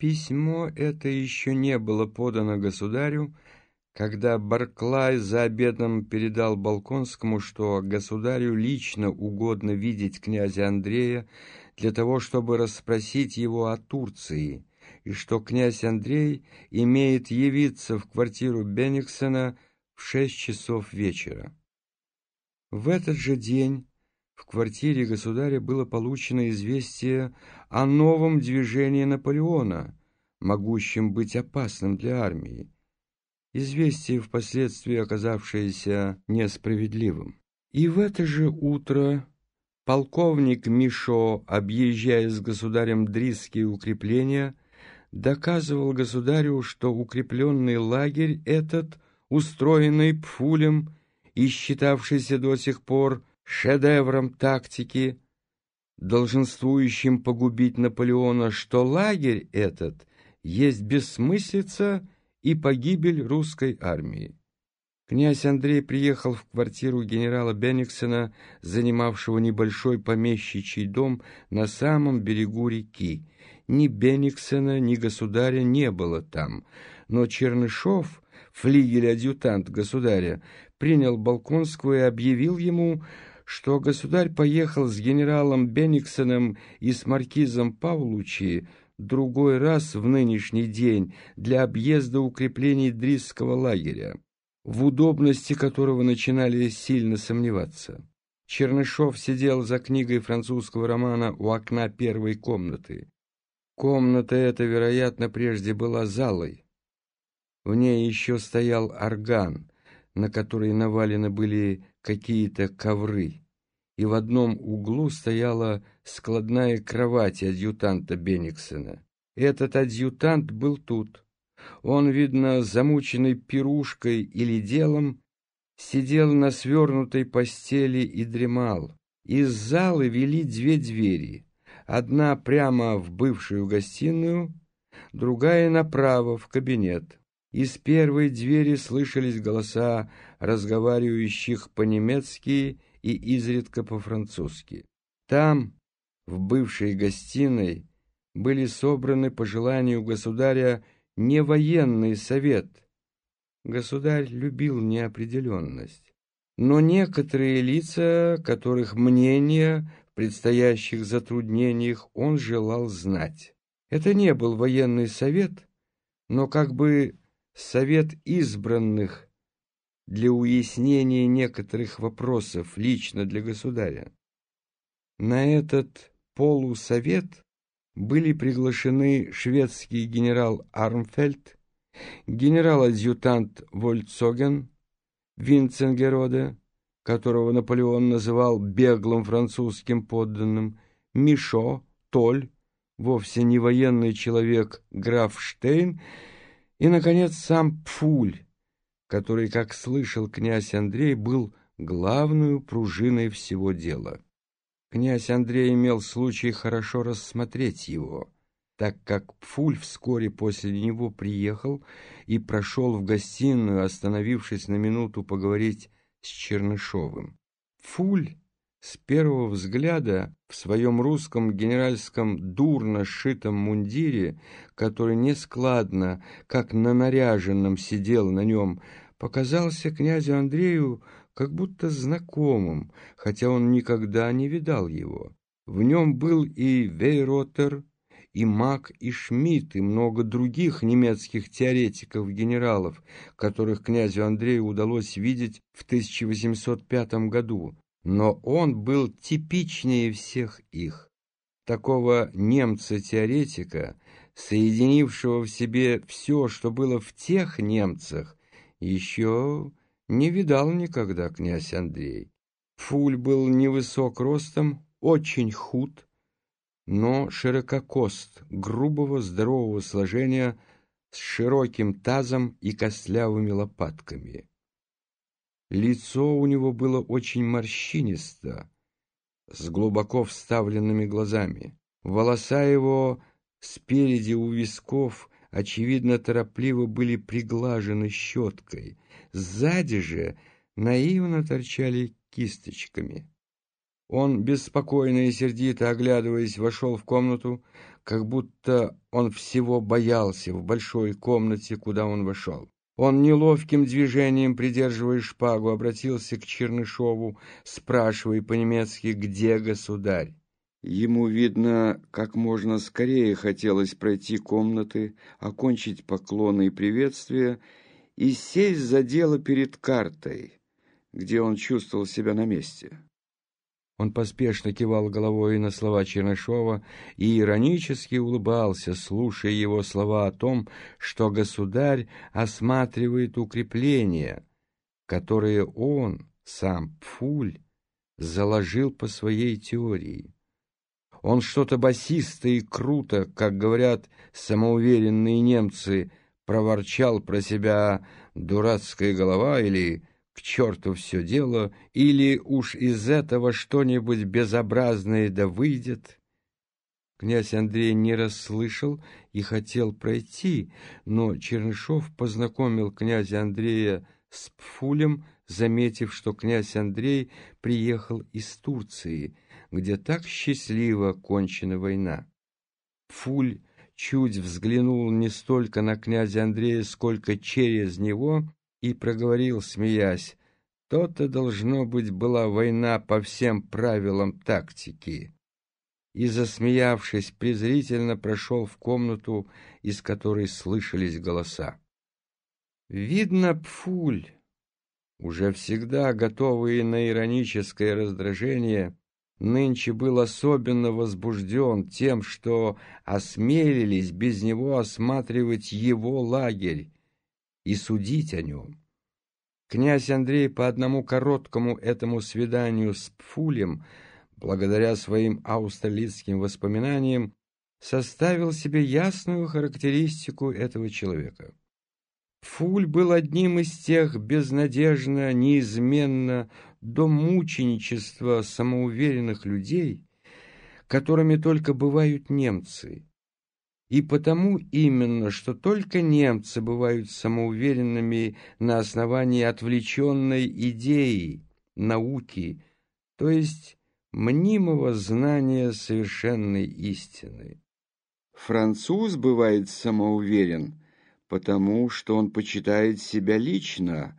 Письмо это еще не было подано государю, когда Барклай за обедом передал Балконскому, что государю лично угодно видеть князя Андрея для того, чтобы расспросить его о Турции, и что князь Андрей имеет явиться в квартиру Бенниксона в шесть часов вечера. В этот же день в квартире государя было получено известие о новом движении Наполеона, могущем быть опасным для армии. Известие, впоследствии оказавшееся несправедливым. И в это же утро полковник Мишо, объезжая с государем Дрисские укрепления, доказывал государю, что укрепленный лагерь этот, устроенный Пфулем и считавшийся до сих пор шедевром тактики, долженствующим погубить Наполеона, что лагерь этот есть бессмыслица и погибель русской армии. Князь Андрей приехал в квартиру генерала Бенниксена, занимавшего небольшой помещичий дом на самом берегу реки. Ни Бенниксена, ни государя не было там, но Чернышов, флигель-адъютант государя, принял Балконского и объявил ему, что государь поехал с генералом Бенниксеном и с маркизом Павлучи другой раз в нынешний день для объезда укреплений Дрисского лагеря, в удобности которого начинали сильно сомневаться. Чернышов сидел за книгой французского романа у окна первой комнаты. Комната эта, вероятно, прежде была залой. В ней еще стоял орган, на который навалены были какие-то ковры, и в одном углу стояла складная кровать адъютанта Бениксона. Этот адъютант был тут. Он, видно, замученный пирушкой или делом, сидел на свернутой постели и дремал. Из залы вели две двери. Одна прямо в бывшую гостиную, другая направо, в кабинет. Из первой двери слышались голоса разговаривающих по-немецки и изредка по-французски. Там, в бывшей гостиной, были собраны по желанию государя не военный совет. Государь любил неопределенность. Но некоторые лица, которых мнение в предстоящих затруднениях он желал знать. Это не был военный совет, но как бы совет избранных для уяснения некоторых вопросов лично для государя. На этот полусовет были приглашены шведский генерал Армфельд, генерал-адъютант Вольцоген, Винценгероде, которого Наполеон называл беглым французским подданным, Мишо, Толь, вовсе не военный человек граф Штейн и, наконец, сам Пфуль, который, как слышал князь Андрей, был главную пружиной всего дела. Князь Андрей имел случай хорошо рассмотреть его, так как Пфуль вскоре после него приехал и прошел в гостиную, остановившись на минуту поговорить с Чернышовым. Пфуль с первого взгляда в своем русском генеральском дурно сшитом мундире, который нескладно, как на наряженном, сидел на нем, показался князю Андрею как будто знакомым, хотя он никогда не видал его. В нем был и Вейротер, и Мак, и Шмидт, и много других немецких теоретиков-генералов, которых князю Андрею удалось видеть в 1805 году но он был типичнее всех их. Такого немца-теоретика, соединившего в себе все, что было в тех немцах, еще не видал никогда князь Андрей. Фуль был невысок ростом, очень худ, но ширококост, грубого здорового сложения, с широким тазом и костлявыми лопатками. Лицо у него было очень морщинисто, с глубоко вставленными глазами. Волоса его спереди у висков, очевидно, торопливо были приглажены щеткой. Сзади же наивно торчали кисточками. Он, беспокойно и сердито оглядываясь, вошел в комнату, как будто он всего боялся в большой комнате, куда он вошел. Он неловким движением, придерживая шпагу, обратился к Чернышову, спрашивая по-немецки «Где государь?». Ему, видно, как можно скорее хотелось пройти комнаты, окончить поклоны и приветствия и сесть за дело перед картой, где он чувствовал себя на месте. Он поспешно кивал головой на слова Чернышова и иронически улыбался, слушая его слова о том, что государь осматривает укрепления, которые он, сам Пфуль, заложил по своей теории. Он что-то басисто и круто, как говорят самоуверенные немцы, проворчал про себя «дурацкая голова» или «к черту все дело» или «уж из этого что-нибудь безобразное да выйдет». Князь Андрей не расслышал и хотел пройти, но Чернышов познакомил князя Андрея с Пфулем, заметив, что князь Андрей приехал из Турции — где так счастливо кончена война. Фуль чуть взглянул не столько на князя Андрея, сколько через него, и проговорил, смеясь, «То-то, должно быть, была война по всем правилам тактики». И, засмеявшись, презрительно прошел в комнату, из которой слышались голоса. Видно, Пфуль, уже всегда готовый на ироническое раздражение, нынче был особенно возбужден тем, что осмелились без него осматривать его лагерь и судить о нем. Князь Андрей по одному короткому этому свиданию с Пфулем, благодаря своим аустерлицким воспоминаниям, составил себе ясную характеристику этого человека. Фуль был одним из тех безнадежно, неизменно до мученичества самоуверенных людей, которыми только бывают немцы. И потому именно, что только немцы бывают самоуверенными на основании отвлеченной идеи, науки, то есть мнимого знания совершенной истины. Француз бывает самоуверен, потому что он почитает себя лично,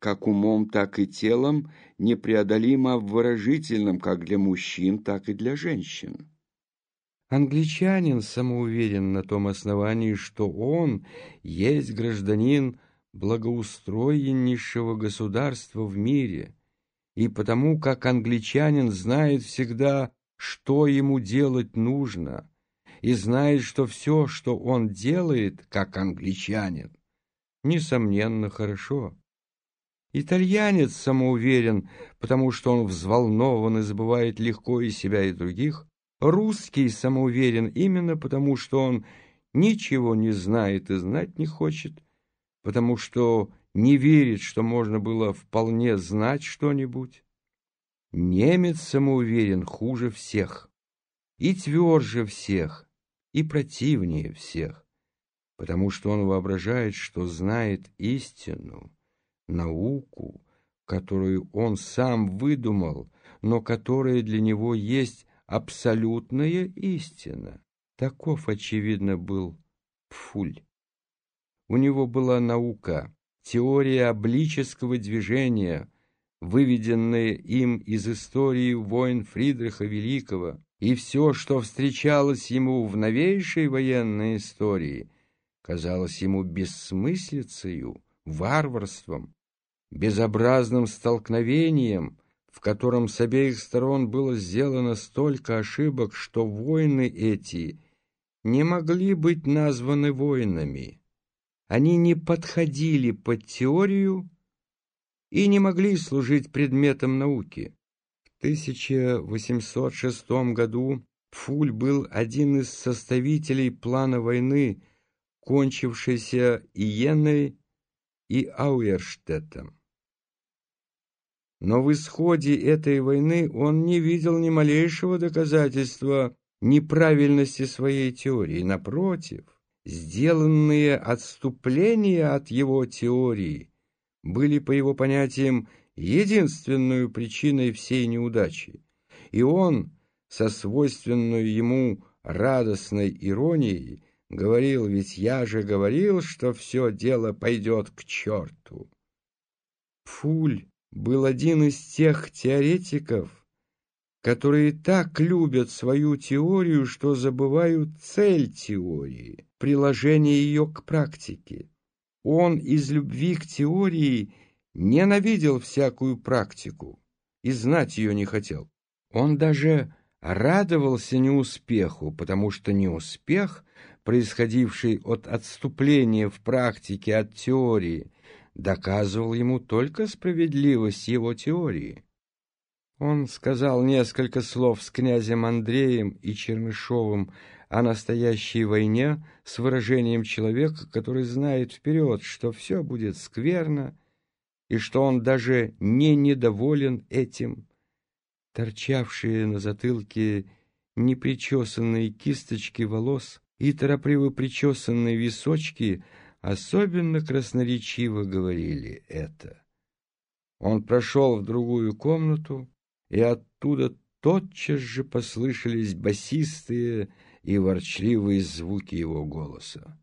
как умом, так и телом, непреодолимо обворожительным как для мужчин, так и для женщин. Англичанин самоуверен на том основании, что он есть гражданин благоустроеннейшего государства в мире, и потому как англичанин знает всегда, что ему делать нужно, и знает, что все, что он делает, как англичанин, несомненно, хорошо. Итальянец самоуверен, потому что он взволнован и забывает легко и себя, и других. Русский самоуверен именно потому, что он ничего не знает и знать не хочет, потому что не верит, что можно было вполне знать что-нибудь. Немец самоуверен хуже всех и тверже всех, и противнее всех, потому что он воображает, что знает истину науку, которую он сам выдумал, но которая для него есть абсолютная истина. Таков, очевидно, был Пфуль. У него была наука, теория облического движения, выведенная им из истории войн Фридриха Великого, и все, что встречалось ему в новейшей военной истории, казалось ему бессмыслицею, варварством, безобразным столкновением, в котором с обеих сторон было сделано столько ошибок, что войны эти не могли быть названы войнами. Они не подходили под теорию и не могли служить предметом науки. В 1806 году Пфуль был один из составителей плана войны, кончившейся Иенной и Ауэрштеттом. Но в исходе этой войны он не видел ни малейшего доказательства неправильности своей теории. Напротив, сделанные отступления от его теории были, по его понятиям, единственной причиной всей неудачи. и он со свойственной ему радостной иронией говорил, ведь я же говорил, что все дело пойдет к черту. Фуль был один из тех теоретиков, которые так любят свою теорию, что забывают цель теории, приложение ее к практике. Он из любви к теории ненавидел всякую практику и знать ее не хотел. Он даже радовался неуспеху, потому что неуспех, происходивший от отступления в практике от теории, доказывал ему только справедливость его теории. Он сказал несколько слов с князем Андреем и Чернышовым о настоящей войне с выражением человека, который знает вперед, что все будет скверно, и что он даже не недоволен этим. Торчавшие на затылке непричесанные кисточки волос и торопливо причесанные височки особенно красноречиво говорили это. Он прошел в другую комнату, и оттуда тотчас же послышались басистые и ворчливые звуки его голоса.